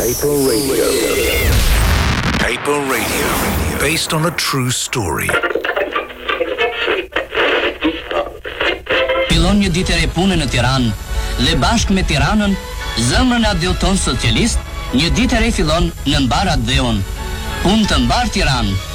Paper Radio. Paper Radio. Based on a true story. Fillon një ditë e re pune në Tiranë dhe bashkë me Tiranën, zemrën e atdheut tonë socialist, një ditë e re fillon në mbarë atdheun. Punë të mbarë Tiranë.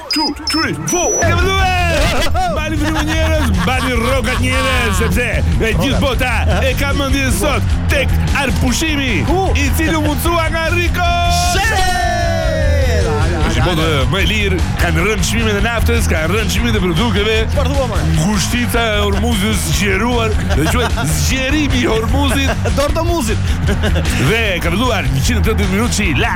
2, 3, 4, e vëlluë! Bjeri të një njerëz, bjeri rrokat njerëz, sepse e gjithë bota e ka mendjen sot tek armëpushimi, i cili u mundësua nga Rikoshet! Është botë më e lirë, kanë rënë çmimet e naftës, kanë rënë çmimet e produkteve. Çfarë thua më? Ngushtica e Hormuzit u zgjerua, do quhet zgjerimi i Hormuzit. Dorë të muzit. Dhe ka vluar 180 minutë si la.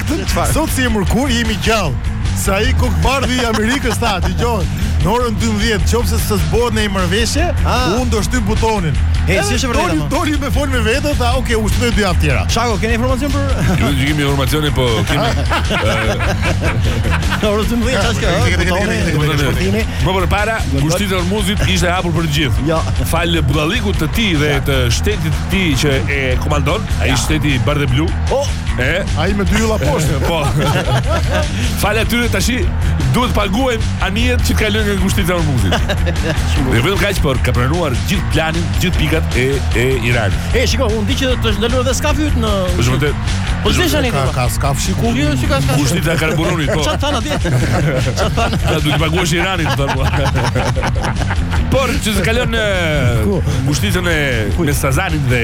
Sot si e mërkurë jemi gjallë. Se ai kokëbardhi i Amerikës tha, dëgjo, në orën 12, qoftë se s'bëhet një marrëveshje, ah. unë do shtyp butonin. He, si është e vërteta, ma? Doli me fol me vete, tha, oke, u shty dhe dy javë të tjera. Shako, keni informacion për... Ju në gjikimi informacioni, po, kemi... Në orën 12, qa shka, butoni, shpërtimi... Më përpara, ngushtica e Hormuzit ishte hapur për të gjithë. Ja. Jo. Falë budallikut të tij dhe të shtetit të tij që e komandon, ai shteti bardheblu, Po, e? Ai me dy yje poshtë Po Falë atyre tashi Duhet të paguajnë anijet që të kalojnë ngushticën e Hormuzit Dhe vetëm kaq por Ka pranuar gjithë planin Gjithë pikat e, e Iranit E, shiko, unë di që të është ndalur dhe skafi yt në Po shumë të Po zhe shani Ka, ka skaf shiku Jo, si ka skaf Ngushtica e Karaburunit Po Ça të thanë dhe Ça të thanë Ata duhet paguash Iranit të thërë Por qe se kalon në ngushticën e Sazanit dhe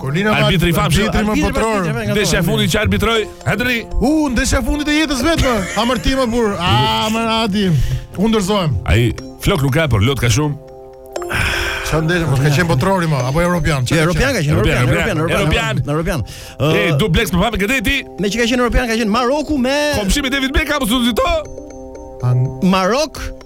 Kolina arbitri i famshëm arbitri më botëror. Ndeshja e fundit që arbitroi Henry. U uh, ndeshja e fundit e jetës vet. Po. Amërtim më burr. Ah, more Adi. U ndërzohem. Ai flok nuk ka, por lot ka shumë. Sa ndeshje, mos ka qenë botërori më, apo europian? Çfarë? Europian ka qenë, europian, europian, europian. Europian. Ej, du bleks për famë këtë ti. Me që ka qenë europian ka qenë Maroku me Komshi me David Beckham, ça thua ti? Marok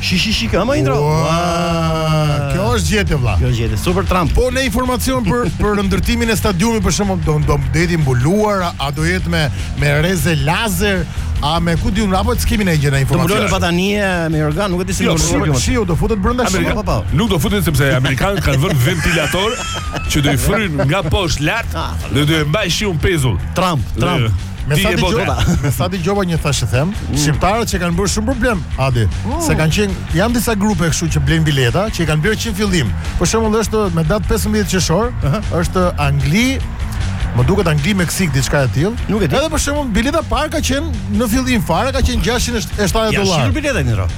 Shi shi shi, ama intro. Ua, kjo është gjetje vlla. Kjo është gjetje. Super Trump. Po ndonjë informacion për për ndërtimin e stadiumit për shembull do do do jetë i mbuluar, a, a do jetë me me rreze lazer, a me ku di unë, apo s'kemi ndonjë informacion. Do mbulojnë batanije me jorgan, nuk e di si jo, mbulojnë. Jo, shiu do futet brenda shiu. Po, po. Nuk do futet sepse amerikanët kanë vënë ventilator që do i fryn nga poshtë lart ah, dhe do e mbaj shiun pezull. Trump, Trump. Me sa dëgjova, me sa dëgjova një thashethem, mm. shqiptarët që kanë bërë shumë problem, Adi, mm. se kanë qenë janë disa grupe kështu që blejnë bileta, që i kanë blerë që në fillim. Për shembull është me datë 15 qershor, uh -huh. është Angli, Më duket Angli Meksik diçka e tillë. Nuk e di. Edhe për shembull bileta e parë ka qenë në fillim fare ka qenë 670 dollarë. Ja, shumë bileta në rrot.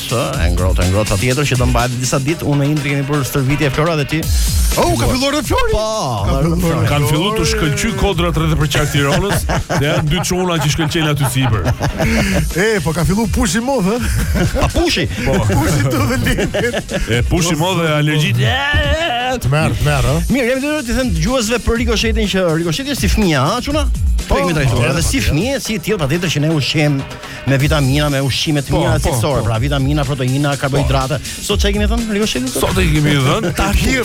Sa e ngrohtë, e ngrohtë patjetër që do mbahet disa ditë. Unë me Indrin kemi për stërvitje e Flori dhe ti. Oh, ka filluar edhe Flori. Po, ka filluar. Kanë filluar të shkëlqy kodrat rreth e përqark Tiranës, dhe janë dy çuna që shkëlqejnë aty sipër. E, po ka filluar pushi mod, ha? Pa pushi. Po, pushi do të lindet. E pushi mod dhe alergjit. Të merr, të merr, ha? Mirë, kam detyrë t'u them dëgjuesve për Rikoshetin që Rikosheti është si fëmija, ha, çuna? Po, kemi trajtuar. Edhe si fëmijë, si i tillë patjetër që ne e ushqejmë me vitamina, me ushqime të po, mira po, cilësore, po. pra vitamina, proteina, karbohidrate. Po. Sot çfarë i kemi dhënë? Rikoshetit. Sot i kemi dhënë tahir.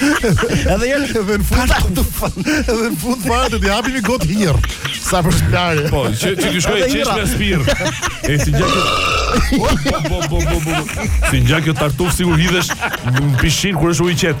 Edhe jeni të vënë fund atë të fund. Edhe në fund fare t'i japim një gotë hirrë. Sa për shkarje. Po, që t'i t'i shkojë çesh me spir. E si gjatë. Po, po, po, po. Si gjatë tartuf sikur hidhesh në pishinë kur është uji i qetë.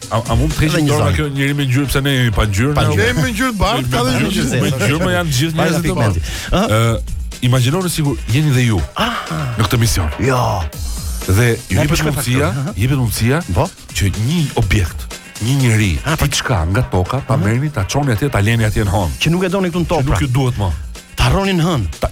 A, a mund të thotë një zonë kjo njeri me ngjyrë pse ne jemi pa ngjyrë? Pa ngjyrë. Ne jemi ngjyrë e bardhë, ka dhe ngjyrë e zezë. Me ngjyrë janë gjithë njerëzit e bardhë. Ëh, imagjinoni sikur jeni dhe ju. Ah, në këtë mision. Jo. Dhe ju jepet mundësia, jepet mundësia, po, që një objekt një njeri, ha, po, diçka nga toka, ta merrni, ta çoni atje, ta lini atje në hënë. Që nuk e doni këtu në tokë. Nuk pra. ju duhet më. Ta harroni në hënë.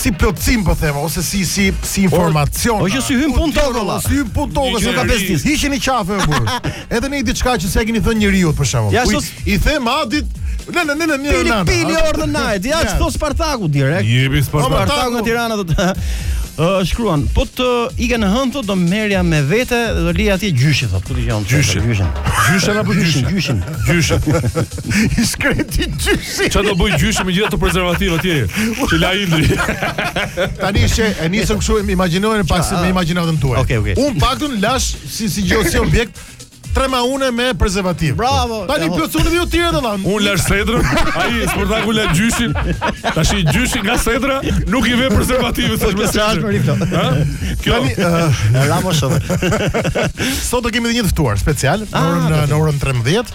si plotësim po them ose si si si informacion. Ose që s'i hyn në punë tokës valla. S'i hyn në punë tokës se ka bestis. Hiqeni qafe o burrë. Edhe ne diçka që s'e keni thënë njeriu për shembull. Ja, sus... I them Adit Në në në në në në. Pili orë në night. Ja ç'thotë Spartaku direkt. Jepi Spartaku. Spartaku nga Tirana thotë Uh, shkruan, po të ikja në hënë, do merrja me vete dhe do lija atje gjyshin, thotë, ku dëgjon? Gjyshi. Gjyshi. Gjyshin apo gjyshen? Gjyshi. Gjyshi. I shkreti gjyshi. Çfarë do bëjë gjyshi me gjithë ato prezervativë atje që la Indri. Tani që e nisëm kështu im- imagjinojeni pak si me imagjinatën tuaj. Okej, okej. Unë të paktën lashë si si gjë si objekt tre maune me prezervativë. Bravo. Tani Bravo. plotsoni dhe ju të tjerë do dhanë. Unë lashë sedrën, ai Spartaku la gjyshin. Tashi gjyshi nga sedra nuk i ve prezervativët tash me Kjo çfarë është për sedrën. riflo? Ha? Kjo Tani ë, Ramo shofer. sot do kemi edhe një të ftuar special në Ah, orën në orën 13.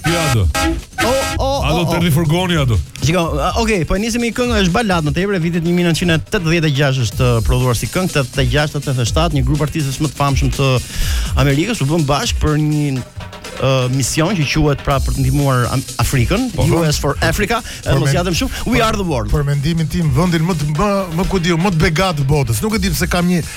Ti ato. O, o, o, Ato të o. erdhi furgoni ato. Shiko, a, okay, po e nisim me një këngë, është baladë më tepër e vitit 1986 është uh, prodhuar si këngë 86 87 një grup artistësh më të famshëm të Amerikës u bënë bashkë për një uh, mision që quhet pra për të ndihmuar Am- Afrikën, Po, po. US for Africa, të mos e zgjatem shumë, We Are the World. Për mendimin tim, vendin më të- më më ku di unë, më të begatë të botës. Nuk e di pse kam një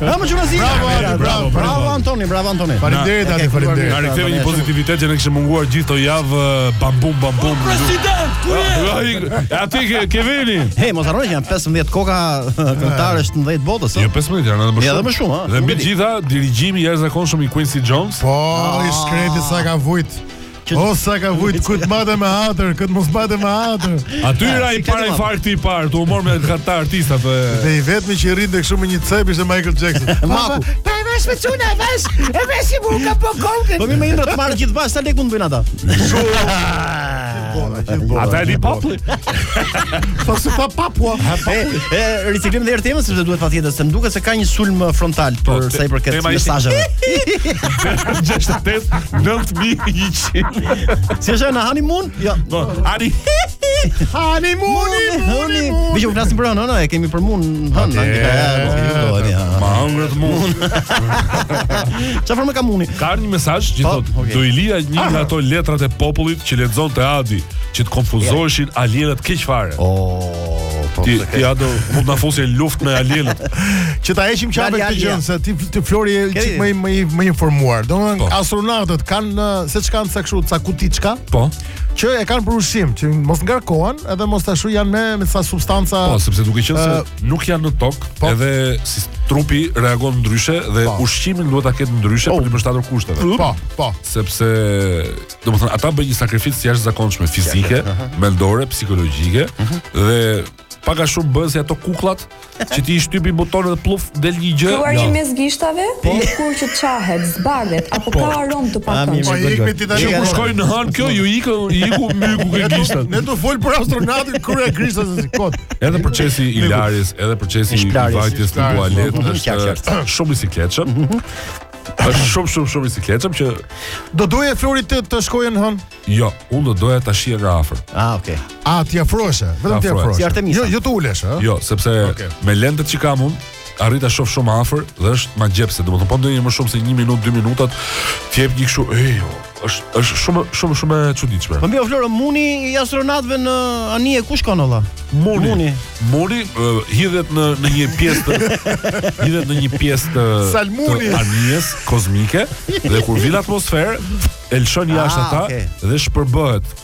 Na më çuna zi. Bravo, Adi, bravo, bravo Antoni, bravo Antoni. Faleminderit, Adi, faleminderit. Na riktheve një pozitivitet që na kishte munguar gjithë këto javë bam bum bam bum. President, ku je? Aty ke ke vini. Hey, mos harroni janë 15 koka këngëtarësh të dhjeta botës. Jo 15 janë edhe më shumë. Edhe më shumë, ha. Dhe mbi të gjitha dirigjimi i jashtëzakonshëm i Quincy Jones. Po, i ah. shkreti sa ka vujt. Që... O sa ka vujt kujt m'ia le me hatër, kujt mos m'ia le me hatër. Aty ra i para infarkti i parë, tu u marrë me këta artistat. Dhe i vetmi që rrinte kështu me një cep ishte Michael Jackson. Maku. Pa e vesh me çuna, e vesh. E vesh i buka po kokën. Po më indra të marrë gjithë bashkë, sa lek mund bëjnë ata. Bora, gjithë bora. Ata e di populli. Po se pa papua. E, e riciklim dhe temën sepse duhet patjetër se më duket se ka një sulm uh, frontal Po, për te- sa i përket tema ishte- mesazheve. 68 9100. Si është në honeymoon? Jo. Po, ani. Hani muni, muni. Më që flasim për hënë, e kemi për mund hënë, na ndihë. ja, Ma hëngrët mund. Çfarë më ka muni? Ka ardhur një mesazh që Po, thotë okay. do i lija një nga ato letrat e popullit që lexonte Adi, që të konfuzoheshin alienët keq fare. Oh. Po, ti ti ato mund të na fusin në luftë me alienët. Që ta heqim qafe këtë gjë se ti ti Flori je një çik më më më informuar. Domethënë po. astronautët kanë seç ka kanë ca kështu, ca kutiçka? Po. Që e kanë për ushqim, që mos ngarkohen, edhe mos tash janë me me ca substanca. Po, sepse duke qenë se nuk janë në tokë, po. edhe si trupi reagon ndryshe dhe po. ushqimin duhet ta ketë ndryshe oh. për t'iu përshtatur kushteve. Po, po. Sepse Domethënë, ata bëjnë një sakrificë jashtëzakonshme fizike, mendore, psikologjike, mhm. dhe pak a shumë bëhen si ato kukullat që ti i shtyp butonin dhe pluf del një gjë. Kruarje mes gishtave, lëkurë që çahet, zbardhet apo po. ka aromë të pakëndshme. Po ik me ti tani. Kur shkojnë në hanë kjo ju ikë, iku myku ke gishtat. Ne tu fol për astronautin kur e grisha se si kot. Edhe procesi i larjes, edhe procesi i vajtjes në tualet është shumë i sikletshëm. Mhm. Është shumë shumë shumë i sikletshëm që Do doje Flori ti të shkoje në hënë? jo, unë do doja ta shihja nga afër. Ah, okay. A t'i afrohesh, e? vetëm t'i Afrohesh. afrohesh. Si Artemisa. Jo, jo të ulesh, ë? Jo, sepse Okej. me lentet që kam unë arrij ta shoh shumë afër dhe është magjepsëse, domethënë po ndenje më shumë se 1 minutë, 2 minuta, të jep një kështu, ej, o, Është është shumë shumë shumë e çuditshme. Po mirë o Flor Muni i astronautëve në anije ku shkon ore la? Muni. Muni, Muni uh, hidhet në në një pjesë të hidhet në një pjesë të Salmuni. të anijes kozmike dhe kur vjen në atmosferë e lëshojnë jashtë Ah, ata okay. dhe shpërbëhet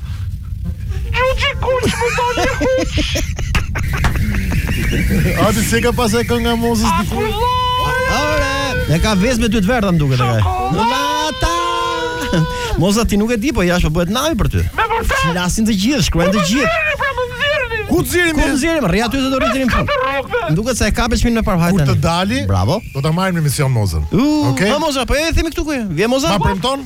Ju që kush më do një huq A titull s'ka pas kënga e Mozës A ku Ore E ka vezë me dy të verdha më duket ai Lata Moza ti nuk e di po jashtë po bëhet nami për ty Me për të Flasin të gjithë, shkruajnë të gjithë pra, Ku të zirim? Ku të zirim? Rri aty se do të të zëmë në fund. Duket se e kape çmin me ParaFajtën. Kur të dali? Bravo. Do ta marrim në emision Mozën. Okej. Okay. Po Moza, po e themi këtu ku je? Vjen Moza? Ma premton?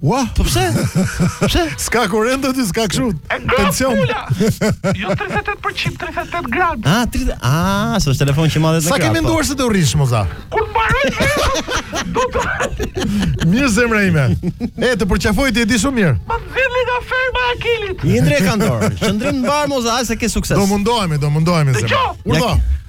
Ua? Po pse? Pse? S'ka kurrent aty, s'ka kështu. Tension. Jo 38%, 38 grad. Ah, 30. Ah, s'është telefon që matet me Sa ke krah, po. menduar se do rrish Moza? Kur mbaroi vetëm, do të Mirë zemra ime. E të përqafoj ti e di shumë mirë. më nxirrni nga ferma e Akilit. Njerëzit e kanë në dorë, qëndrim mbarë Moza, se ke sukses. Do mundohemi, do mundohemi zemra. Dëgjo. Urdhëro.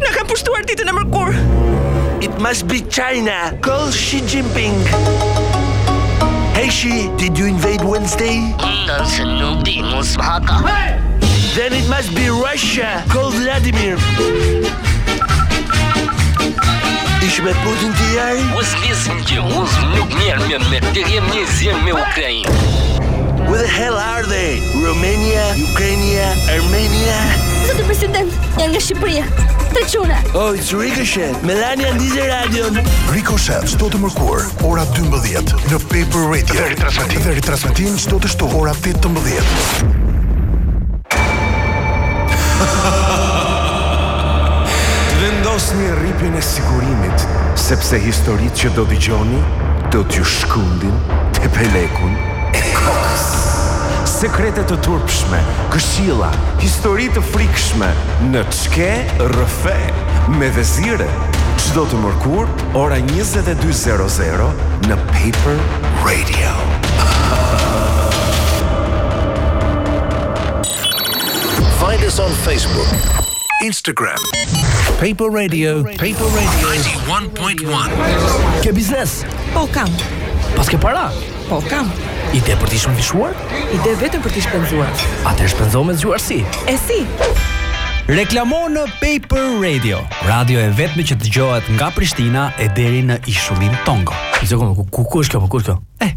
Na ka pushtuar ditën e mërkur. It must be China. Call Xi Jinping. Hey Xi, did you invade Wednesday? Xhan, se nuk di, mos më ha kokën. Then it must be Russia. Call Vladimir. Is me Putin, ti je? Mos më luaj më gjë, unë nuk merrem me të gjemë një zjemë me Ukrainën. What the hell Are they Romania, Ukrainia, Armenia. Zoti president, janë nga Shqipëria. Tre çuna. Oh, it's Ricochet. Melania ndize radion. Ricochet çdo të mërkurë ora 12 në Paper Radio. Dhe ritransmetim, dhe ritransmetim çdo të shtunë ora 18. Vendosni rripin e sigurimit, sepse historitë që do dëgjoni do t'ju shkundin tepelekun. E kokës. Sekrete të turpshme, këshilla, histori të frikshme në Çke, rrëfe me Veziren, çdo të mërkurë ora njëzet e dy zero zero në Paper Radio. Find us on Facebook. Instagram Paper Radio Paper Radio 91.1 Ke biznes? Po kam Paske para? Po kam Ide për t'i shumëfishuar? Ide vetëm për t'i shpenzuar Atëherë shpenzo me zgjuarsi? E si? Reklamo në Paper Radio Radio e vetme që dëgjohet nga Prishtina e deri në ishullin Tongo Ze, kon, ku, ku, ku është kjo, ku është kjo? Eh,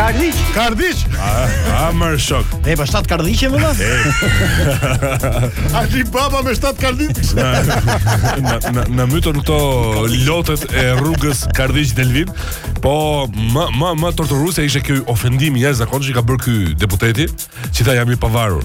Kardhiq. Kardhiq. A more shok. E pa shtatë Kardhiqe më dha. A ti baba me shtatë Kardhiq. Na na mytën këto lotet e rrugës Kardhiq Delvin, po më më më torturuese ishte ky ofendim i jashtëzakonshëm që ka bërë ky deputeti, që tha jam i pavarur.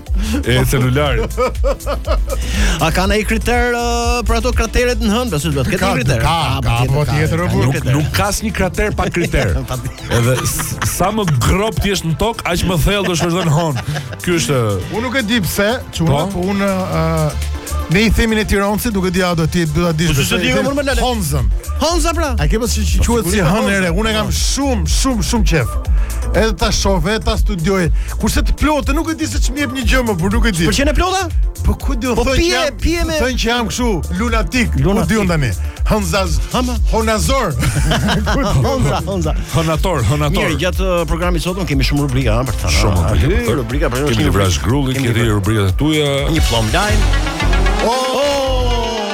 e celularit. A ka ndonjë kriter uh, për ato krateret në hënë, pse duhet të ketë kriter. Ka, ka, ka, po tjetër apo nuk nuk ka asnjë krater pa kriter. Edhe sa më gropë të jesh në tokë, aq më thellë do shkosh në hënë. Ky është Unë nuk e di pse, çuna, po, po unë uh, Ne i themi në tironçe duke di ato ti do ta dish. Po ç'është di gjë më lale. Hanzën. Hanza pra. A ke pas si quhet si hënë e re? Unë kam shumë, shumë, shumë qejf. Edhe ta shoh, edhe ta studioj. Kurse të plotë nuk e di se ç'më jep një gjë më, por nuk e di. Pëlqen e plota? Po ku do po thonë që jam? Po pije me. Thonë që jam kështu lunatik. Lunatik. Ku diun tani? Honzaz, hama, honazor. Honza, honza. Honator, honator. Mirë, gjatë uh, programit sot kemi shumë rubrika për ta. Shumë rubrika. Rubrika për shkak të Brash Grullit, kemi rubrikat e tuaja. Një plumb line. Oh!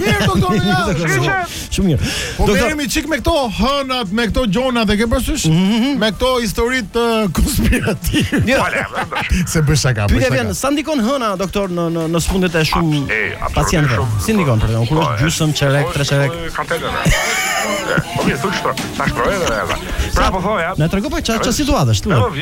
Mirë doktor në javë. Shumë mirë. Po doktor... merremi çik me këto hënat, me këto gjona dhe ke parasysh mm -hmm. me këto histori të konspirative. Jo, se bësh shaka. Pyetja vjen, sa ndikon hëna doktor në në në sfondet e shumë pacientëve? Si ndikon për shembull kur është gjysmë çerek, tre çerek. Po mirë, thotë, tash provoj edhe. Pra po thoja. Na trego pak çfarë situatash, thuaj.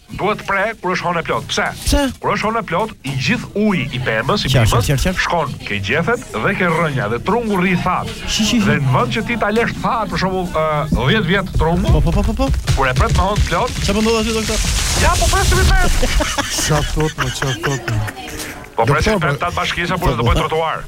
Duhet pre kur është hona plot. Pse? Pse? Kur është hona plot, i gjithë uji i pemës, i bimës, shkon ke gjethet dhe ke rrënja dhe trungu rri thatë. Dhe në vend që ti ta lesh thatë për shembull uh, 10 vjet trungu. Po po po po po. Kur e pret me hona plot. Çfarë po ndodh aty doktor? Ja po presim pemë. Ça thot më çfarë thot. Po presim të ta bashkisa për të bërë trotuar.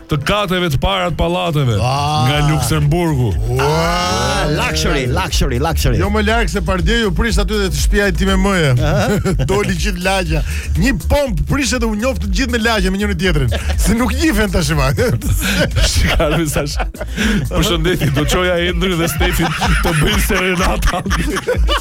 të kateve të para të pallateve ah. nga Luksemburgu. Wow. Ah, luxury, luxury, luxury. Jo më larg se pardje u prish aty te shtëpia e sime mëje. Doli gjithë lagja. Një pompë prishet dhe u njoft të gjithë lagja me njëri tjetrin. Se nuk njifen tash më. Shikar me sa. Përshëndetje, do doja Endri dhe Stefi të bëjnë serenata.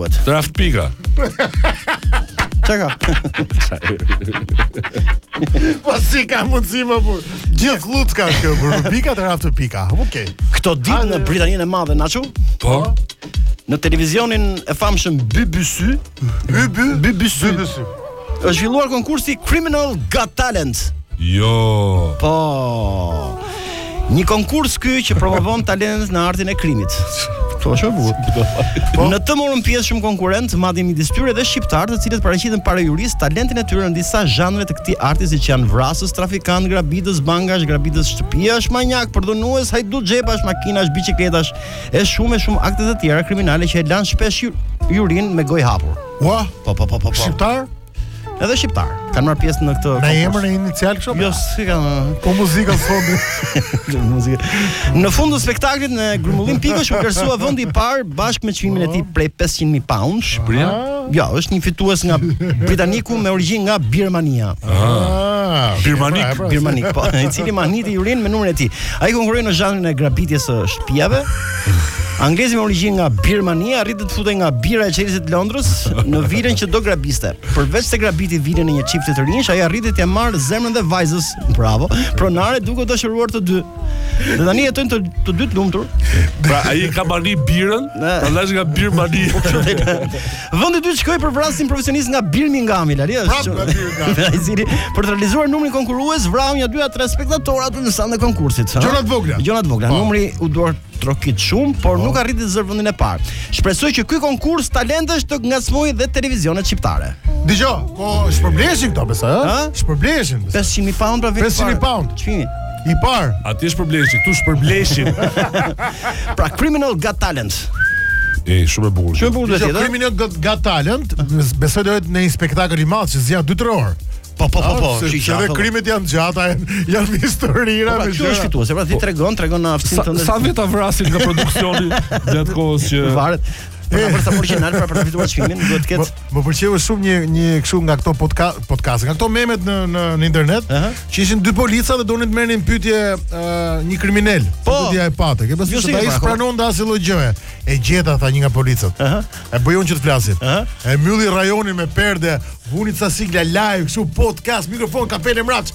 What? T'raftë pika. Çka ka? Po si ka mundësi më burr? Gjithë lucka është kjo burr. Pika të raftë pika. Okej. Këto ditë në Britaninë e Madhe, Nacho, Po. në televizionin e famshëm BBC, Bi bi BBC. BBC. Është zhvilluar konkursi Criminal Got Talent. Jo. Po. Një konkurs ky që promovon talentet në artin e krimit. Po është bukur. Po. Në të morën pjesë shumë konkurrentë, madje midis tyre dhe shqiptarë, të cilët paraqitën para jurisë talentin e tyre në disa zhanre të këtij arti siç janë vrasës, trafikant, grabitës bankash, grabitës shtëpiash, maniak, përdhunues, hajdut xhepash, makinash, biçikletash e shumë e shumë akte të tjera kriminale që e lanë shpesh ju- jurinë me gojë hapur. Ua, po po po po. po. Shqiptar? Edhe shqiptar. Kanë marrë pjesë në këtë. Me emrin e inicial kështu? Jo, si kanë. Po muzikë në sfond. Muzikë. Në fund të spektaklit në grumbullim pikësh u vlerësua vendi i parë bashkë me çmimin e tij prej 500.000 pound. Shqipëria? Jo, është një fitues nga britaniku me origjinë nga Birmania. Ah, Birmanik, pra, pra, pra. Birmanik, po, i cili mahniti jurinë me numrin e tij. Ai konkurroi në zhanrin e grabitjes së shtëpive. Anglezi me origjinë nga Birmania arriti të futej nga bira e çelësit të Londrës në vilën që do grabiste. Përveç se grabiti vilën e një çifti të rinjsh, ai arriti të marrë zemrën dhe vajzës. Bravo. Pronare duke u dashuruar të dy. Dhe tani jetojnë të, të dy të lumtur. Pra ai ka marrë birën, prandaj nga Birmania. Vendi i dytë shkoi për vrasësin profesionist nga Birmingham, ai është Prap nga Birmingham. i cili për të realizuar numrin konkurrues vrau një dy a tre spektatorë aty në sallën e konkursit. ha? Gjona të vogla. Gjona të vogla. Po. Numri u duartrokit shumë, por nuk arriti të zërë vendin e parë. Shpresoj që ky konkurs talentesh të ngacmojë dhe televizionet shqiptare. Dëgjo, po shpërbleshin këta besoj, ë? Ha? Shpërbleshin. besoj. 500.000 pound pra vendi i parë. 500.000 pound. Çmimi. I parë. Aty shpërbleshin, këtu shpërbleshin. pra Criminal Got Talent. E shumë e bukur. Shumë e bukur vetë. Criminal Got, Got Talent, besoj të jetë një spektakël i madh që zgjat 2-3 orë. Po po po po, siç edhe krimet janë të gjata, janë historira po, pra, me gjëra. Kjo është fituese, pra ti po. tregon, tregon aftësinë tënde. Sa veta vriten nga produksioni gjatë kohës që varet. Për ta bërë origjinal pra për të fituar çmimin, duhet të ketë Më pëlqeu shumë një një kështu nga këto podcast, podcast, nga këto memet në në, në internet, uh -huh. që ishin dy polica dhe donin të merrnin në pyetje uh, një kriminel. Po, po e kam parë. Ke pasur se ai pra, pranonte asnjë lloj gjëje. E gjeta tha një nga policët. Uh -huh. E bëjmë që të flasin. Uh -huh. E mbylli rajonin me perde, vuni ca sigla live, kështu podcast, mikrofon, kapele mbrapsht.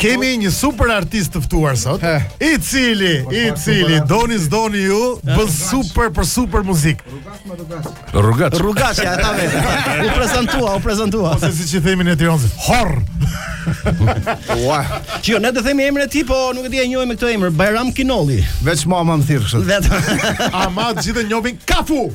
Kemi një super artist të ftuar sot, i cili, i cili doni s'doni ju, bën super për super muzikë. Rrugaç. Rrugaç, ja tha vetë. U prezantua, u prezantua. Ose siç i themi në Tiranë, horr. Ua. Që jo, ne të themi emrin e tij, po nuk e di e njohim me këtë emër, Bajram Kinolli. Veç mama më thirr kështu. Vetëm. Ama të gjithë njohin Kafu.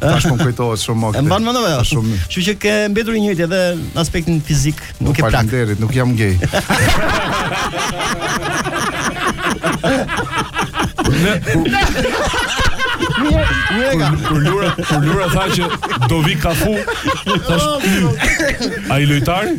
Tash më kujtohet shumë më. E mban mend ndonjë. Shumë. Kështu që ke mbetur i njëjti edhe në aspektin fizik, nuk po, e plak. Faleminderit, nuk jam gay. Mega. Kur Lura, kur Lura tha që do vi Kafu, thashë. Ai lojtari?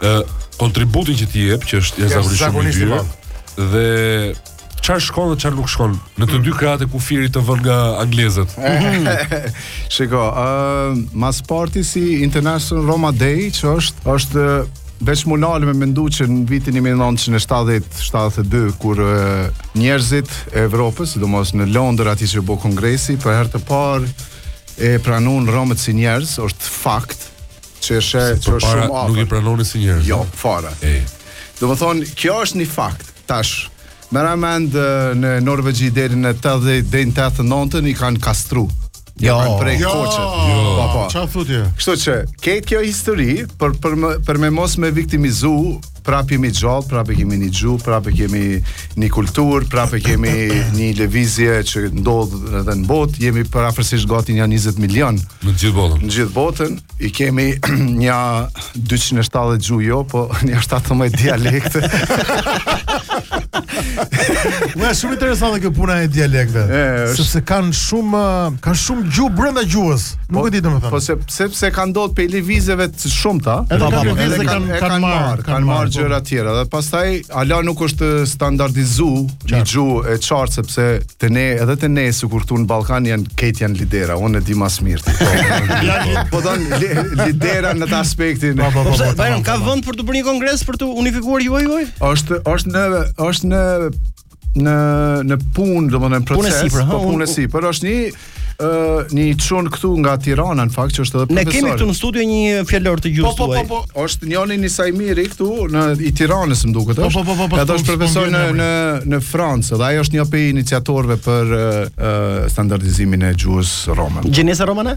ë kontributin që ti jep, që është jashtëzakonisht shumë i gjerë dhe çfarë shkon dhe çfarë nuk shkon në të dy krahët e kufirit të vënë nga anglezët. Shiko, ë uh, mas parti si International Roma Day që është është veç m'u nal me mendu që në vitin 1972, kur njerëzit e Evropës, sidomos në Londër aty që u bo kongresi, për herë të parë i pranun romët si njerëz, është fakt, Që është, që është shumë afër. Nuk i pranonin si njerëz. Jo, fare. Ej. Domethënë, kjo është një fakt. Tash, merre me mend në Norvegji deri në 80 deri në 89-ën i kanë kastru. Jo, kanë pre, jo, koqe. Jo, po po. Çfarë thotë? Kështu që, krejt kjo histori për për me, për me mos me viktimizu, prapë jemi gjallë, prapë kemi një gjuhë, prapë kemi një kulturë, prapë kemi një lëvizje që ndodh edhe në botë, jemi përafërsisht gati një 20 milion. Në gjithë botën. Në gjithë botën i kemi një 270 gjuhë jo, po një 17 dialekte. Ua, shumë interesante kjo puna e dialekteve. Sepse kanë shumë kanë shumë gjuhë brenda gjuhës. Nuk po, e di domethënë. Po sepse ka ndodh prej lëvizjeve të shumta. Edhe ka lëvizje kanë kanë kan marr, kanë marr po. gjëra të tjera. Dhe pastaj ala nuk është standardizu një gjuhë e qartë sepse te ne edhe te ne sikur këtu në Ballkan janë krejt janë lidera. Unë e di më së miri. Po, domethënë lidera në atë aspektin. Po po po. po, po ka vend për të bërë një kongres për të unifikuar gjuhën tuaj? Është është në është në në në punë, domethënë në proces, punë sipër, po punë sipër është një ë uh, një çun këtu nga Tirana në fakt që është edhe profesor. Ne kemi këtu në studio një fjalor të gjuhës po, po, po, po, është njëri Saimiri këtu në i Tiranës më duket është. Po, po, po, po, po, është profesor në në në Francë dhe ai është një prej iniciatorëve për uh, standardizimin e gjuhës rome. Gjeneza romane?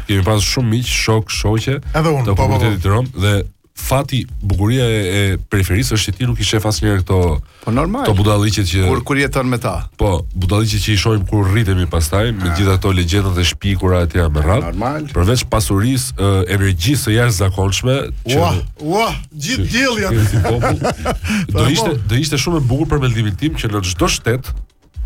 Kemi pas shumë miq, shokë, shoqe Edhe unë, të po, po, po. komunitetit rom dhe fati bukuria e, e periferisë është që ti nuk i shef asnjëherë këto Po normal. këto budallëqet që Kur kur jeton me ta. po budallëqet që i shohim kur rritemi pastaj me gjithë këto legjendat e shpikura e me radhë. normal. Përveç pasurisë, ë, energjisë së jashtëzakonshme që Ua, ua, gjithë dielli aty. kemi si popull, do Po, ishte po. do ishte shumë e bukur për mendimin tim që në çdo shtet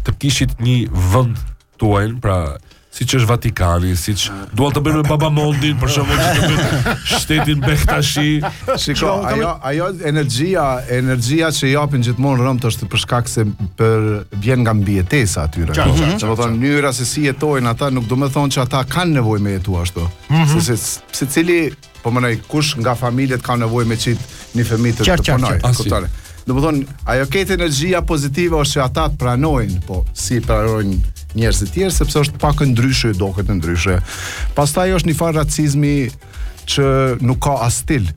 të kishit një vend tuajin, pra siç është Vatikani, siç duan të bëjnë me Baba Mondin, për shembull, që të bëjnë shtetin Bektashi. Shiko, Shiko, kam- ajo, ajo energjia, energjia që japin gjithmonë romët është për shkak se për vjen nga mbijetesa e atyre. Qartë, qartë, qartë, Domethënë mënyra se si jetojnë ata nuk domethënë që ata kanë nevojë me jetu ashtu. Se se secili Po, domethënë, kush nga familjet ka nevojë me qit një fëmi të të punojë? Qartë. Domethënë, ajo kjo energjia pozitive është që ata pranojnë, po si pranojnë njerëz të tjerë, sepse është pak ndryshe, duket ndryshe. Pastaj është një farë racizmi që nuk ka as stil.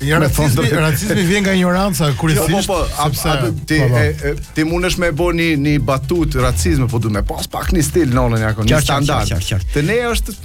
Ja racizmi, racizmi vjen nga ignoranca kuriozisht. Jo, po, po, sepse a, ti po, po. e, e, ti mundesh me bo një një batutë racizmi, po duhet me pas pak një stil domethënë e ka një standard. Te ne është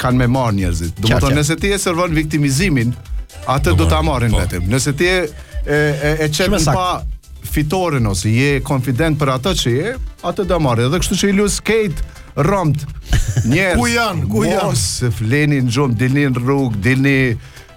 kanë me marr njerëzit. Domethënë nëse ti e servon viktimizimin, atë do, do ta marrin po. vetëm. Nëse ti e e e qet para fitoren ose je konfident për atë që je, atë do ta marrin. Edhe kështu që i lus krejt romët. Njerëz. ku janë? Ku janë? Mos fleni në gjumë, dilni në rrugë, dilni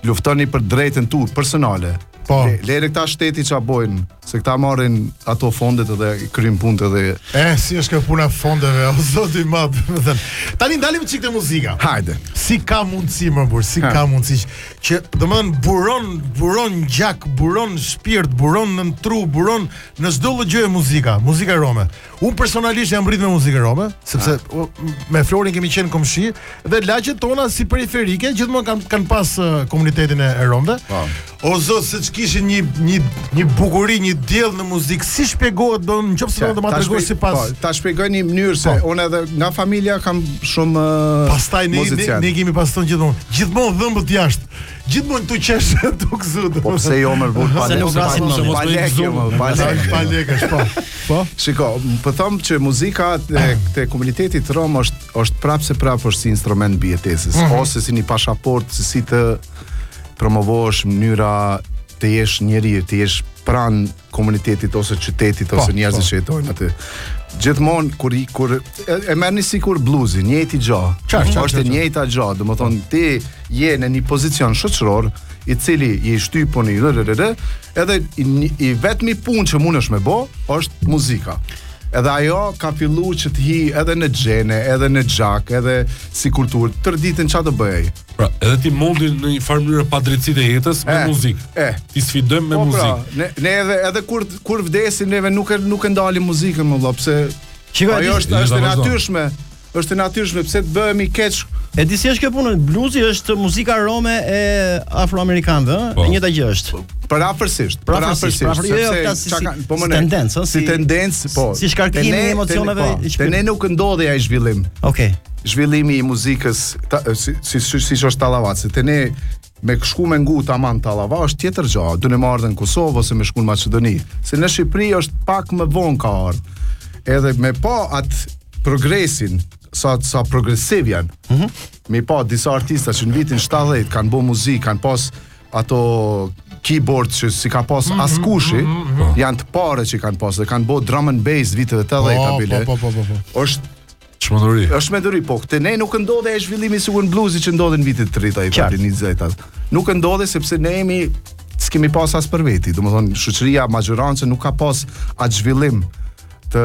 luftoni për drejtën tuaj personale. Po. Lëre këta shteti ça bojnë se këta marrin ato fondet edhe kryejn punët edhe eh si është kjo puna e fondeve o zoti i madh më thën tani ndalim çik te muzika hajde si ka mundsi më bur si ha. ka mundsi që domethën buron buron gjak buron shpirt buron në tru buron në çdo lloj gjëje muzika muzika rome Unë personalisht jam rrit me muzikë rome, sepse ah. o, me Florin kemi qenë komshi dhe lagjet tona si periferike gjithmonë kanë kanë pas uh, komunitetin e, e romëve. Po. O zot, se ç'kishin një një një bukuri, një diell në muzikë. Si shpjegohet dot në qoftë se do të ma tregosh sipas. Po, ta shpjegoj në mënyrë se po. unë edhe nga familja kam shumë uh, Pastaj ne, ne ne kemi pas thënë gjithmonë, gjithmonë dhëmbët jashtë. Gjithmonë tu qesh tu gzu. Po pse jo më vut pa lekë? Pa lekë, pa lekë, pa lekë, po. Po. Shiko, po them që muzika te te komuniteti rom është është prapse prapë është si instrument mbijetesës, mm -hmm. ose si një pasaport se si të promovohesh mënyra të jesh njeri, të jesh pranë komunitetit ose qytetit po, ose njerëzit po. që jetojnë aty. Gjithmonë kur i kur e merrni sikur bluzi, njëjta gjë. Ça është e njëjta gjë, domethënë ti je në një pozicion shoqëror i cili je i shtypun rrrrrrë, edhe i, i vetmi punë që mundesh me bë është muzika. Edhe ajo ka fillu që të hi edhe në xhene, edhe në xhak, edhe si kulturë, tër ditën çfarë të bëjë. Pra, edhe t'i mundim në një farë mënyrë padrejtësitë e jetës me eh, muzikë. Eh. T'i sfidojmë me po, pra, muzikë. Pra, ne, ne edhe edhe kur kur vdesim neve nuk e nuk e ndalim muzikën mo vëlla, pse Çka ajo është është e natyrshme. Është e natyrshme pse të bëhemi keq. E di si është kjo punë, bluzi është muzika rome e afroamerikanëve, ëh, po. e njëjta gjë është. Po, përafërsisht, përafërsisht, përafërsisht, jo, jo, si, po më ne. Tendencë, si, si tendencë, po. Si shkarkimi i emocioneve, po te ne nuk ndodhi ai zhvillim. Okej. zhvillimi i muzikës ta, si si si, si është tallava, se te ne me shku me ngu tamam tallava është tjetër gjë. Do me marrë në Kosovë ose me shku në Maqedoni. Se në Shqipëri është pak më vonë ka ardhur. Edhe me pa atë progresin sa sa progresiv janë. Mm -hmm. Me pa disa artista që në vitin 70 kanë bërë muzikë, kanë pas ato keyboard që s'i ka pas mm -hmm, askushi, mm -hmm, mm -hmm. janë të pare që kanë pas dhe kanë bërë drum and bass viteve 80-ta po, bile. Po, po, po, po, po. Është Çmenduri. Është çmenduri, po te ne nuk ndodhi ai zhvillimi si n'bluzi që ndodhi në vitet 30-ta apo 20-ta. Nuk ndodhi sepse ne jemi s'kemi pas as për veti, domethënë shoqëria majorancë nuk ka pas atë zhvillim të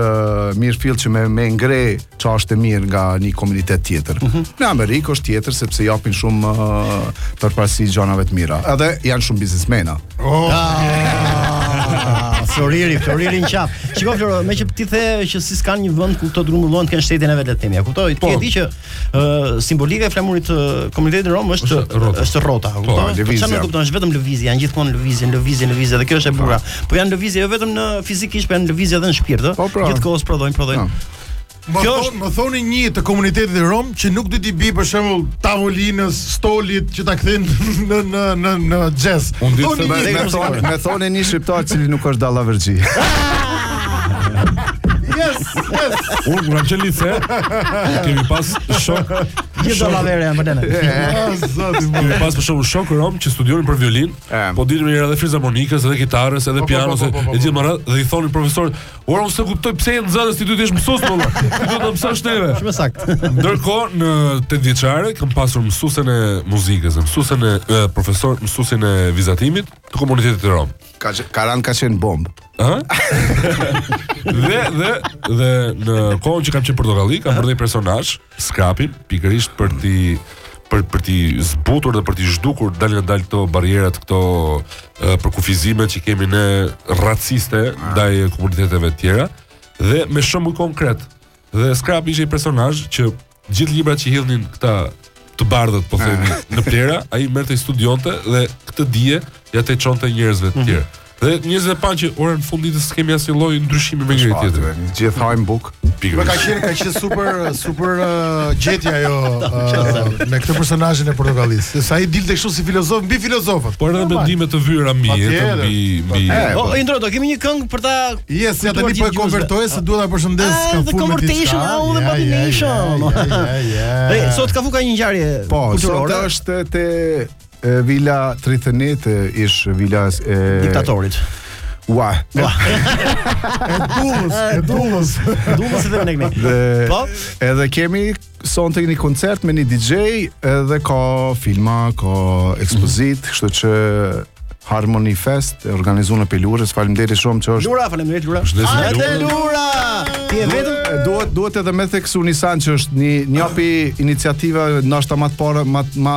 mirëfillt që me, me ngre ça është e mirë nga një komunitet tjetër. Mm -hmm. Në Amerikë është tjetër sepse japin shumë uh, përparësi gjanave të mira. Edhe janë shumë biznesmena. Oh. Ah, floriri, floriri në qafë. Shiko Floro, meqë ti the që si s'kan një vend ku këta grumbullohen të kenë shtetin e vet le të themi. Kuptoj, ti po. e di që uh, simbolika e flamurit të uh, komunitetit rom është është rrota. Është rrota. Po, po lëvizja. Çfarë kupton? Është vetëm lëvizje, janë gjithmonë në lëvizje, lëvizje, lëvizje dhe kjo është e bukura. Po. po janë në lëvizje jo vetëm në fizikisht, po janë në lëvizje edhe në shpirt, ëh. Po, pra. Gjithkohës prodhojnë, prodhojnë. Po. Më Kjo është më thoni një të komunitetit rom që nuk di t'i bjerë për shembull tavolinës, stolit që ta kthejë në në në në jazz. Unë di se më, më thoni, më thoni një shqiptar që nuk është dallaveraxhi. Yes, yes. Unë kur kam qenë në lice, kemi pas shokë. Një dallavere janë për ne. Kemi pas për shembull shokë romë që studionin për violinë, po i binin edhe fizarmonikës, edhe kitarës, edhe po, po, pianos, po, e gjithë me radhë dhe i thonin profesorit, Ora unë s'e kuptoj pse je nxënës ti duhet të jesh mësues po. Ti do të na mësosh neve. Shumë saktë. Ndërkohë në 8 vjeçare kam pasur mësuesen e muzikës, mësuesen e, e profesor, mësuesin e vizatimit të komunitetit rom. Ka qe- ka rënë ka qenë bombë. Ë? dhe dhe dhe në kohën që kam qenë te Portokalli, kam bërë një personazh Scrapi pikërisht për ti për për ti zbutur dhe për t'i zhdukur dalëngadalë këto barriera këto përkufizime që kemi ne raciste ah. ndaj komuniteteve të tjera dhe me shembull konkret dhe Skrapi ishte një personazh që gjithë librat që hidhnin këta të bardhët po themi ah. në plehra ai i merrte i studionte dhe këtë dije ia tejçonte njerëzve të mhm. tjerë Dhe njerëzit e panë që ora në fund të ditës s'kemi asnjë lloj ndryshimi me njëri tjetrin. Ne të gjithë hamë bukë. Po ka qenë ka qenë super super uh, gjetje ajo uh, me këtë personazhin e Portokallisë. Se ai dilte kështu si filozof mbi filozofët. Por edhe mendime të vyera mbi jetën mbi mbi. Po Indro, do kemi një këngë për ta Yes, ja tani po e konvertoj se duhet ta përshëndes ah, Kafu me diçka. Ah, unë dhe babi nation. Ai, sot Kafu ka një ngjarje po, kulturore. Po, sot është te Vila 31 ish vila e diktatorit. Ua. Ua. Dullës, e Dullës. Dullës edhe ne kemi. Po. Edhe kemi sonte një koncert me një DJ, edhe ka filma, ka ekspozitë, mm -hmm. kështu që Harmony Fest e organizuar prej Lurës. Faleminderit shumë që është. Lura, faleminderit Lura. Hajde Lura. Ti e vetëm duhet duhet edhe me theksu Nissan që është një një prej iniciativave ndoshta ma të para më më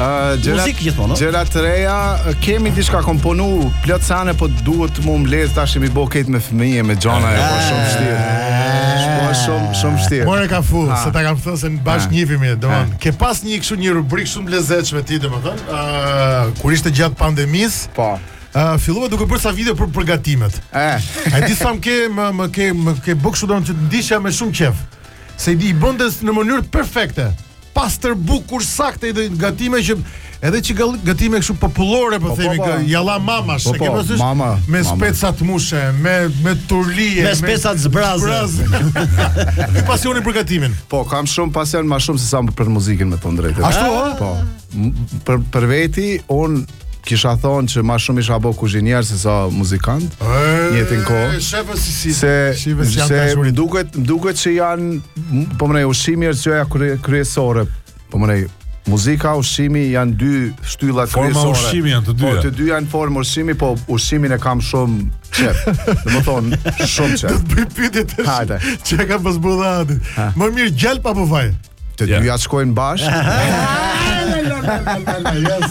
Uh, gjëra, Muzik gjithmonë. Gjëra të reja, kemi diçka komponu, plot sene, po duhet me i mbledh tash m'i bë këtë me fëmijë me xhona e po shumë vështirë. Po shumë shumë vështirë. More Kafu, s'ta kam thënë se bash njihemi, domethënë. Ke pas një kështu një rubrikë shumë të lezetshme ti domethënë, uh, kur ishte gjatë pandemisë. Po. Uh, fillova duke bërë ca video për gatimet. Eh. A di sa më ke më më ke më ke bërë kështu që të ndiqja me shumë qejf. Se i bëje në mënyrë perfekte. pastër bukur saktë edhe gatime që edhe që gall- gatime kështu popullore po, Po, po, themi po. ka- gjella mamash Po, e ke po, parasysh? mama, me mama. speca të mushe me me turlie Me speca të zbraze. Ky pasioni për gatimin Po, kam shumë pasion më shumë se sa për muzikën me të drejtë. Ashtu, a? Po. M- Për për veti un kisha thonë që ma shumë isha bo kuzhinier se sa muzikant një jetin ko se se më duket më duket që janë po më ne ushqimi është gjëja kryesore po më ne Muzika, ushqimi janë dy shtylla kryesore. Forma ushqimi janë të dyja. Po të dy janë formë ushqimi, po ushqimin e kam shumë qef. Domethënë shumë qef. Do të pyetje të. Hajde. Çka ka pas bëu Më mirë gjalp apo vaj? Të dyja shkojnë bashkë.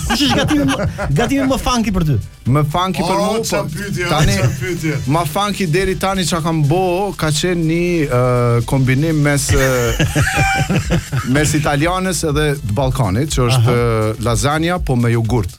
Kush është gatimi më- gatimi më funky për ty? Më funky për O, mua. ça po, pyetje, o, tani ça pyetje. Më funky deri tani çka kam bo ka qenë një ë, kombinim mes ë, mes italianes edhe të Ballkanit, që është ë, lasagna po me jogurt.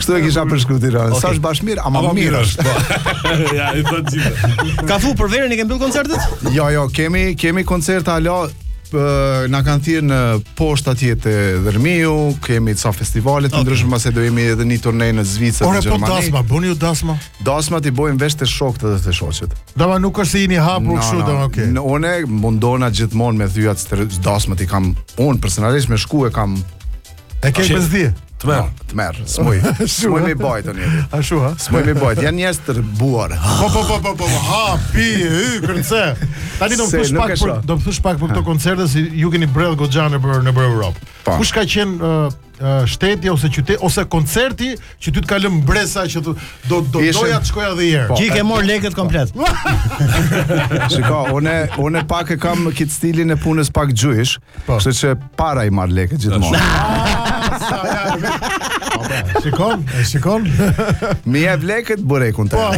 Kështu e kisha përshkru Tiranën. Okay. S'është bash mirë, ama mirë është. Po. ja, i thot gjithë. Ça thu për verën i keni mbyll koncertet? jo, jo, kemi kemi koncerte hala na kanë thirr në poshtë atje te Dhërmiu, kemi ca festivale të ndryshme se do jemi edhe në turne në Zvicër në po Gjermani. Ore po dasma, bëni ju dasma? Dasmat i bëjmë veç te shokët dhe te shoqet. Domethënë nuk është se jeni hapur kështu do, okay. Në unë mundohna gjithmonë me thyat dasmat i kam unë personalisht me shku e kam E ke bezdi. Tmerr, tmerr. S'muj. S'muj me bajt tani. Ashtu a? S'muj me bajt. Jan njerëz të tërbuar. Po po po po po. Ha, pi, hy, kërce. Tani do të thosh pak për do të thosh pak për këto koncerte se ju keni bredh goxha në për në për Europë. Po. Kush ka qen shteti ose qytet ose koncerti që ty të ka lënë mbresa që do do do doja të shkoja edhe një herë. Po, Që i ke marr lekët komplet. Shiko, unë unë pak e kam kit stilin e punës pak Jewish. Po. Kështu që para i marr lekët gjithmonë. Po, pra, Shikon, e shikon. M'i jep lekët burekun Po. ta.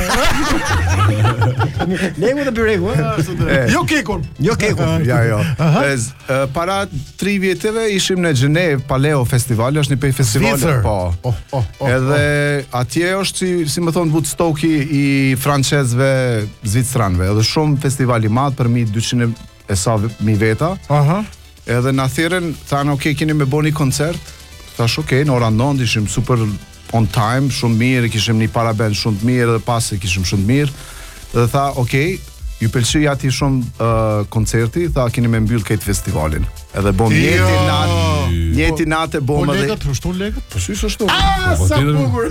Leku dhe byreku, ë, ashtu të. E. Jo kekun. Jo keku. Ja, jo. E, z- e, para 3 vjeteve ishim në Gjenevë, Paleo Festival, është një pej festivale, Zvicër. po. Oh, oh, oh, Edhe atje është si, si me thonë Woodstocki i francezëve zvicranëve, edhe shumë festival i madh përmi 200 e sa v- mi veta, Aha. edhe na thirrën, thanë, "Ok, keni me bo një koncert?" Thash, "Ok, në orën 9 ishim super on time, shumë mirë, kishim një paraband shumë të mirë dhe pas e kishim shumë të mirë." Dhe tha, "Ok, iu pëlqeu aty shumë ë, koncerti, tha keni me mbyll këtë festivalin." Edhe bëm njëti Jo. natë, njëti natë e Po bëmë edhe lekët, u shtun lekët? Po si s'u shtun? Ah, sa bukur.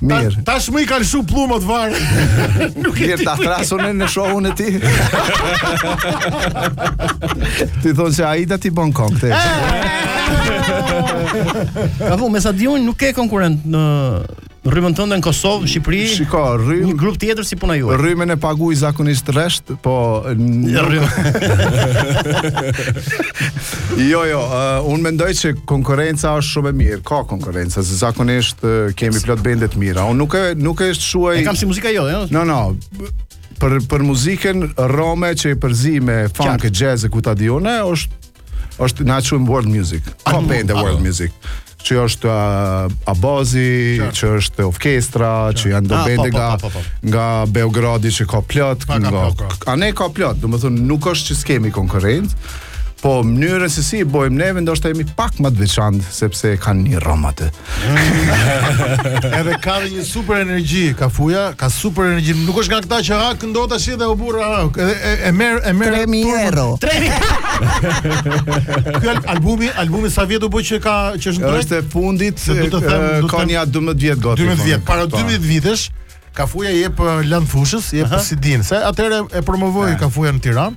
Mirë. Ta, tashmë i kanë shu plumët varë. Nuk e Mirë ta thrasin në showun e tij. ti thonë se ai do ti bën kong te. Kafu me sa di unë nuk ke konkurrent në rrymën tënde në Kosovë, Shqipëri. Shiko, rrym një grup tjetër si puna juaj. Rrymën e paguaj zakonisht rregullisht, po rrym. jo, jo, uh, unë mendoj se konkurrenca është shumë e mirë, ka konkurrencë. Renca, se zakonisht e, kemi plot bende të mira. Unë nuk e nuk e shoh E kam si muzika jo, jo. No, no. Për për muzikën rome që e përziejmë funk e jazz e ku ta di unë, është është na quajmë world music. Ka Anu, bende anu. world music. Që është uh, Abazi, që është orkestra, që janë do Ah, po, bende po, nga po, po, po. nga Beogradi që ka plot, ka nga plot, po. anë ka plot, domethënë nuk është që s'kemi konkurrencë, Po mënyrën se si e bojmë neve ndoshta jemi pak më të veçantë sepse kanë një rom aty. Edhe kanë dhe një super energji, Kafuja, ka super energji. Nuk është nga këta që ha këndo tash edhe o burra ha. Edhe e, e merr e merr 3000 euro. Ky al- albumi, albumi sa vjet u bë që ka që është në treg? Është e fundit, Se do të them- e, do të ka them- një 12 vjet gati. 12 vjet, para Po. 12 vitesh Kafuja jep uh, Landi Fushës, jep CD-n. Se atëherë e promovoi Kafuja në Tiranë.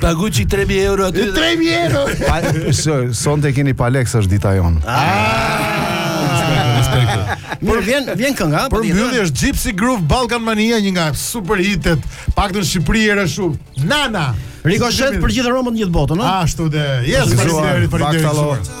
Paguçi 3000 euro aty. 3000 euro. Pa, së, sonte e keni pa lek se është dita jonë. Por vjen vjen kënga, Për mbyllje është Gypsy Groove Balkan Mania, një nga super hitet, paktën në Shqipëri e ra shumë. Nana. Rikoshet për gjithë romët në gjithë botën, ëh. Ashtu dhe. Yes, Gëzuar, faleminderit, faleminderit. Baktalo. shumë.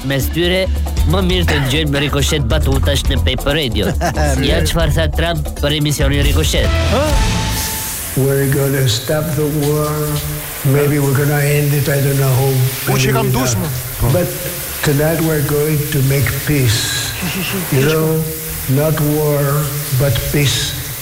Mes tyre, më mirë të dëgjojmë rikoshet batutash në Paper Radio. ja çfarë tha Trump për emisionin Rikoshet. We're gonna stop the war. Maybe we're gonna end it. I don't know how. Po që kam dush më. Po. But tonight we're going to make peace. You know, not war, but peace.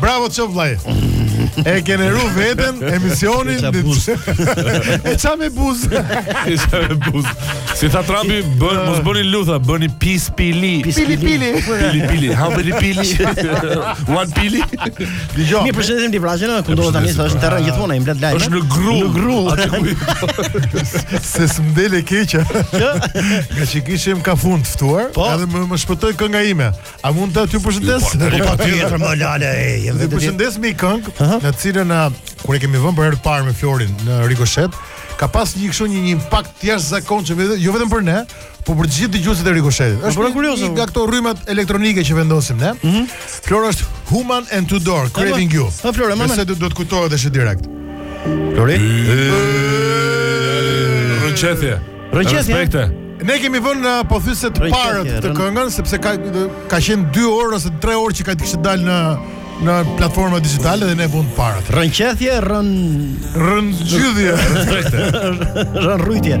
Bravo qoftë vllai. E ke nderu veten emisionin ça me buz. E ça me buz. Si sa me buz. Si tha Trumpi, bën, mos bëni luftë, bëni pis pili. Pili pili. Pili pili, how many pili? One pili. Dgjoj. Mirë, përshëndetim ti Vrazhën, ku ndodhet tani, se është në terren gjithmonë, i mbledh lajme. Është në gru. Në gru. Aty ku i- Se s'm'del e keqja Nga që kishim Kafun të ftuar Po. Edhe më, më shpëtoi kënga ime A mund ta të përshëndes? Po, tani patjetër më lale, e, jem vetë. Të përshëndes me një këngë, të cilën na kur e kemi vënë për herë të parë me Florin në Rikoshet, ka pas një kështu një, një impakt të jashtëzakonshëm, jo, jo vetëm për ne, po për të gjithë dëgjuesit e Rikoshetit. Është bërë kurioz po. nga këto rrymat elektronike që vendosim ne. Mm -hmm. Flora është Human and to Door, Craving You. Po Flora, mbase do të kujtohet edhe direkt. Flori? Rrëngjethje. Rrënqethje. Ne kemi vënë pothuajse të parët këngën sepse ka ka qenë 2 orë ose 3 orë që kishte dalë në në platforma digjitale dhe ne e vumë të parët. Rrënqethje, rrën rrënqethje. Rrën rritje.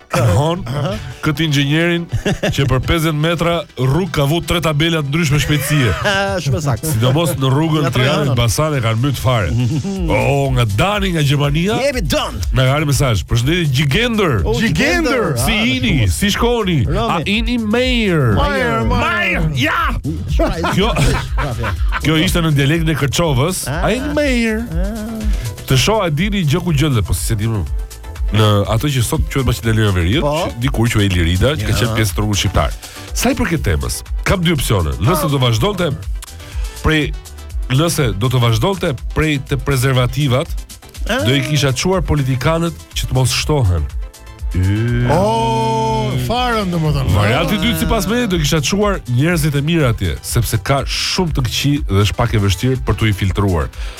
Hon, këtë inxhinierin që për 50 metra rrugë ka vut tre tabela të ndryshme shpejtësie. Shumë saktë. Sidomos në rrugën Tiranë Elbasan e kanë mbyt fare. Oh, nga Dani nga Gjermania. Jepi Don. Na ka ardhur mesazh. Përshëndetje Gigender. O, Gigender. Gigender. Si Ah, jini? Si shkoni? Rami. A jini majr? Majr, majr. Ja. Shpraj. Kjo ishte në dialektin e Kërçovës. A jini majr? Të shoh a dini gjë ku gjëndet, po si s'e di më. në atë që sot quhet Maqedonia e Veriut, po. që dikur quhej Ilirida, që ka qenë pjesë e trungut shqiptar. Sa i përket temës, kam dy opsione. Nëse ah. do vazhdonte prapë nëse do të vazhdonte prapë te prezervativat, ah. do i kisha çuar politikanët që të mos shtohen. Oh, farën domethënë. Varianti i dytë sipas meje do kisha çuar njerëzit e mirë atje Sepse ka shumë të këqi dhe është pak e vështirë për t'i filtruar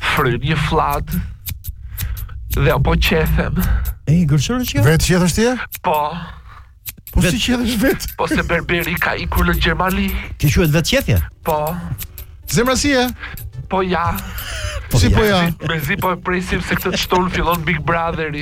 Fryn një fllad dhe unë po qethem. Me gërshërë? Vetë qethesh ti? Po. Po si qethesh vetë? Po se berberi ka ikur në Gjermani. Ti qethesh vetë, qethje? Po. Zemra si është? Po ja. Po si po ja? Mezi po e presim se këtë të shtunë fillon Big Brotheri.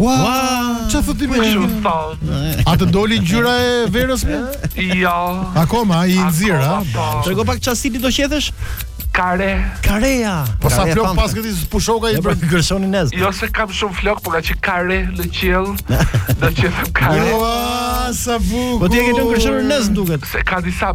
Ua, çfarë thua ti më? A të doli ngjyra e verës më? Jo. Akoma i nxir, a? Trego pak çfarë stili do qethesh? Kare. Karea. Po sa flok pas këtij pushoka i bën gërshoni nez. Jo se kam shumë flokë, por që kare në qiell. Do të qethem kare. Ua, sa bukur. Po ti e ke lënë gërshoni nez duket. Se ka disa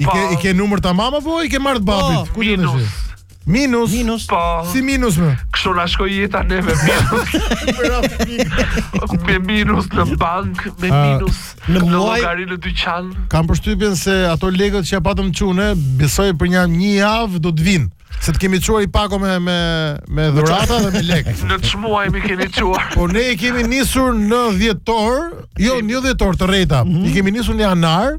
I ke i ke numër tamam apo i ke marrë të babit? Po, Ku diun minus. tash? Minus. Minus. Po. Si minus më? Kështu na shkoi jeta ne me minus. me minus në bankë, me minus në llogari në dyqan. Kam përshtypjen se ato lekët që ia patëm çu ne, besoj për një një javë do të vinë. Se të kemi çuar një pako me me me dhurata dhe me lekë. Në ç'muaj m'i keni çuar. Po ne i kemi nisur në dhjetor, jo, jo dhjetor, të rrejta. I kemi nisur në janar,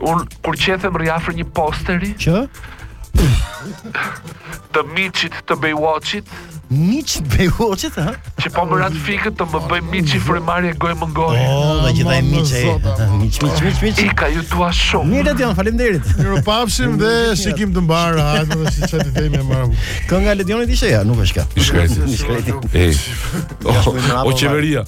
Un kur qethem rri afër një posteri. Çë? Të Miçit të Baywatchit. Miç Baywatchit, hë? Që po më ra të fikët të më bëj Miçi frymëmarrje gojë më gojë. O, oh, dhe çë, daj Miçi. Miç, miç, miç, miç. Ika, ju dua shumë. Mirë Ledion, faleminderit. Mirupafshim dhe shikim të mbarë, hajde të si çati themi e marrëm. Kënga e Ledionit ishte ja, nuk është ka. Ishte. Ishte. Ej. O qeveria.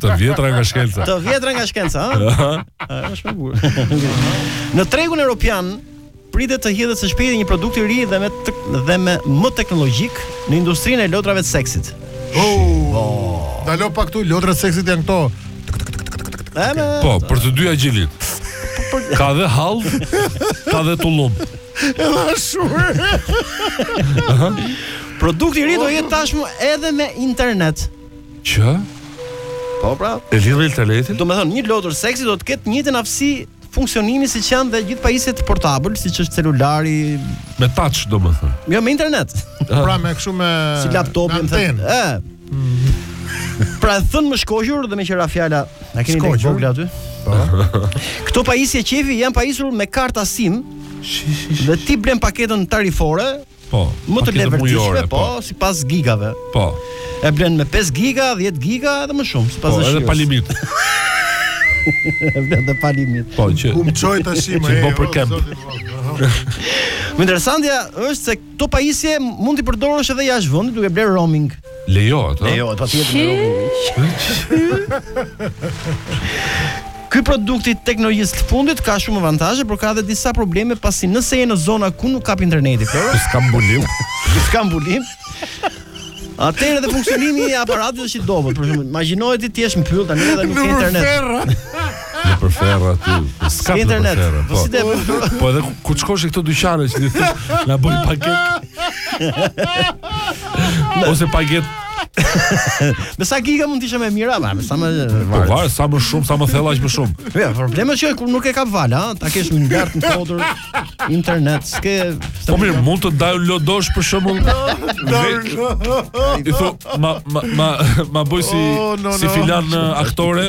të vjetra nga shkenca. Të vjetra nga shkenca, ha? Është më bukur. Në tregun europian pritet të hidhet së shpejti një produkt i ri dhe me dhe më më teknologjik në industrinë e lodrave të seksit. Oh, oh. Dalo pak këtu, lodrat e seksit janë këto. Po, për të dyja gjinitë. Ka dhe hall, ka dhe tullum. Edhe ashtu. Produkti i ri do jetë tashmë edhe me internet. Çë? Po pra, e lidh internetin. Domethënë një lodër seksi do të ketë njëjtën aftësi funksionimi siç kanë dhe gjithë pajisjet portabël, siç është celulari me touch domethënë. Jo me internet. Ah. pra me kështu me si laptop me antenë. Pra thënë më shkoqur dhe me të tjera fjalë, na keni një vogël aty? Po. Këto pajisje qejfi janë pajisur me karta SIM. Dhe ti blen paketën tarifore Po, më të leverdishme, po, po, sipas gigave. Po. E blen me 5 giga, 10 giga edhe më shumë, sipas po, dëshirës. Po, edhe pa limit. Vlen dhe pa limit. Po, që kum çoj tash më. Që po për kemp. Më interesantja është se këto pajisje mund t'i përdorësh edhe jashtë vendit duke blerë roaming. Lejohet, ha? Lejohet, patjetër me Ky produkt i teknologjisë të fundit ka shumë avantazhe, por ka edhe disa probleme pasi nëse je në zona ku nuk kap interneti, po s'ka mbulim, s'ka mbulim. Atëherë dhe funksionimi i aparatit është i dobët, për shembull, imagjinoje ti të jesh në pyll tani dhe nuk ke internet. Nëpër ferra aty. S'ka internet. Po. po si të Po edhe kur të shkosh te këto dyqane që ti ta bësh paketë. Ose paketë Me sa giga mund të ishe më e mira, me sa me Po varet, sa më shumë, sa më thellë aq më shumë. Jo, problemi është që kur nuk e kap vala, ëh, ta kesh një lart në kodër internet, s'ke Po mirë, mund të downloadosh për shembull. I thua, ma ma ma ma bëj si Oh, no, si no. filan uh, aktore.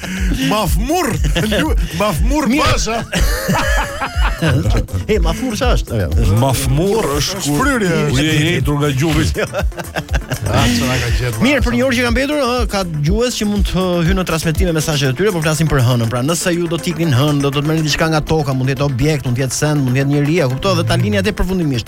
Mahmur, lu- Mahmur Basha. E, mahmur çë është. ajo. Mahmur është kur fryrje, kur është. je i ënjtur nga gjumi. Ah, çfarë ka gjetë. ma. Mirë, për një orë që ka mbetur, ë, ka dëgjues që mund të hyjnë në transmetim me mesazhet e tyre, po flasim për hënën. Pra, nëse ju do të ikni në hënë, do të merrni diçka nga toka, mund të jetë objekt, mund të jetë send, mund të jetë njeri, a kuptoj, dhe ta lini atje përfundimisht.